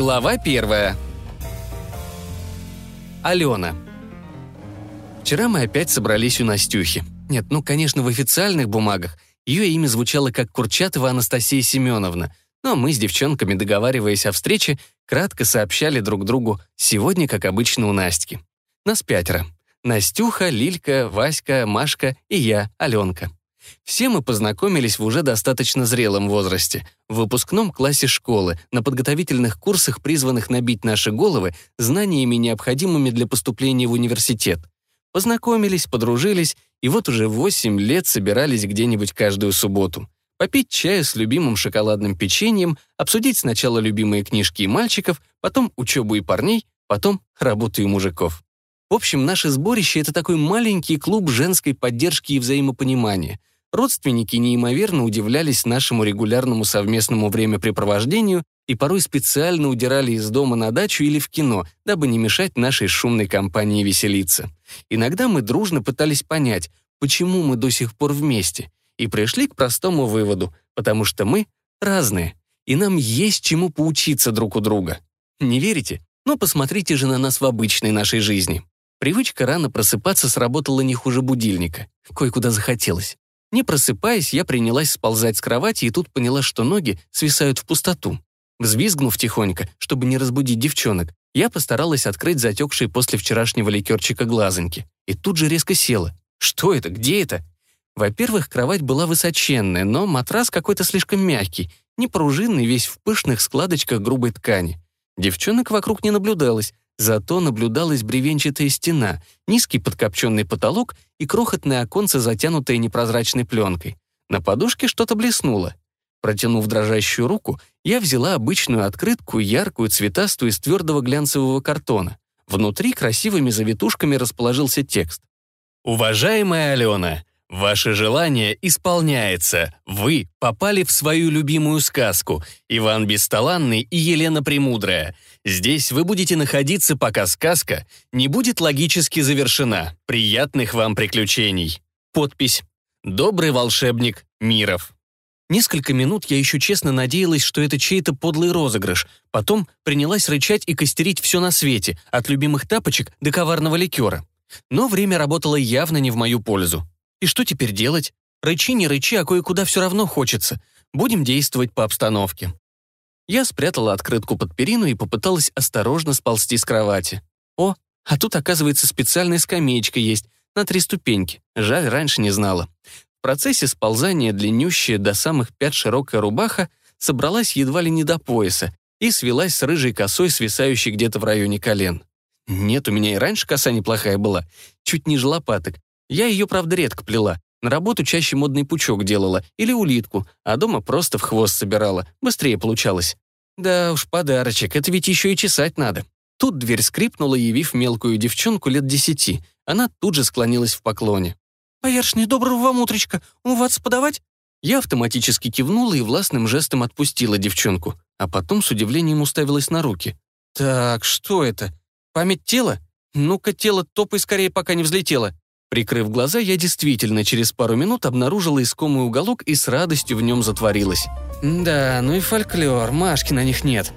Глава первая. Алена. Вчера мы опять собрались у Настюхи. Нет, ну, конечно, в официальных бумагах. Ее имя звучало как Курчатова Анастасия Семеновна. Но мы с девчонками, договариваясь о встрече, кратко сообщали друг другу «сегодня, как обычно, у Настики». Нас пятеро. Настюха, Лилька, Васька, Машка и я, Аленка. Все мы познакомились в уже достаточно зрелом возрасте, в выпускном классе школы, на подготовительных курсах, призванных набить наши головы знаниями, необходимыми для поступления в университет. Познакомились, подружились, и вот уже 8 лет собирались где-нибудь каждую субботу. Попить чаю с любимым шоколадным печеньем, обсудить сначала любимые книжки и мальчиков, потом учебу и парней, потом работу и мужиков. В общем, наше сборище — это такой маленький клуб женской поддержки и взаимопонимания — Родственники неимоверно удивлялись нашему регулярному совместному времяпрепровождению и порой специально удирали из дома на дачу или в кино, дабы не мешать нашей шумной компании веселиться. Иногда мы дружно пытались понять, почему мы до сих пор вместе, и пришли к простому выводу, потому что мы разные, и нам есть чему поучиться друг у друга. Не верите? Ну, посмотрите же на нас в обычной нашей жизни. Привычка рано просыпаться сработала не хуже будильника. Кое-куда захотелось. Не просыпаясь, я принялась сползать с кровати и тут поняла, что ноги свисают в пустоту. Взвизгнув тихонько, чтобы не разбудить девчонок, я постаралась открыть затекшие после вчерашнего ликерчика глазоньки. И тут же резко села. Что это? Где это? Во-первых, кровать была высоченная, но матрас какой-то слишком мягкий, непружинный, весь в пышных складочках грубой ткани. Девчонок вокруг не наблюдалось, Зато наблюдалась бревенчатая стена, низкий подкопченный потолок и крохотное оконце, затянутое непрозрачной пленкой. На подушке что-то блеснуло. Протянув дрожащую руку, я взяла обычную открытку, яркую, цветастую, из твердого глянцевого картона. Внутри красивыми завитушками расположился текст. «Уважаемая Алена, Ваше желание исполняется. Вы попали в свою любимую сказку «Иван Бесталанный и Елена Премудрая». Здесь вы будете находиться, пока сказка не будет логически завершена. Приятных вам приключений. Подпись. Добрый волшебник Миров. Несколько минут я еще честно надеялась, что это чей-то подлый розыгрыш. Потом принялась рычать и костерить все на свете, от любимых тапочек до коварного ликера. Но время работало явно не в мою пользу. И что теперь делать? Рычи, не рычи, а кое-куда все равно хочется. Будем действовать по обстановке. Я спрятала открытку под перину и попыталась осторожно сползти с кровати. О, а тут, оказывается, специальная скамеечка есть, на три ступеньки. Жаль, раньше не знала. В процессе сползания длиннющая до самых пят широкая рубаха собралась едва ли не до пояса и свелась с рыжей косой, свисающей где-то в районе колен. Нет, у меня и раньше коса неплохая была, чуть ниже лопаток, я ее, правда, редко плела. На работу чаще модный пучок делала или улитку, а дома просто в хвост собирала. Быстрее получалось. Да уж, подарочек, это ведь еще и чесать надо. Тут дверь скрипнула, явив мелкую девчонку лет десяти. Она тут же склонилась в поклоне. «Боярышня, доброго вам утречка. Умываться подавать?» Я автоматически кивнула и властным жестом отпустила девчонку, а потом с удивлением уставилась на руки. «Так, что это? Память тела? Ну-ка, тело топай скорее, пока не взлетело». Прикрыв глаза, я действительно через пару минут обнаружила искомый уголок и с радостью в нем затворилась. Да, ну и фольклор, Машки на них нет.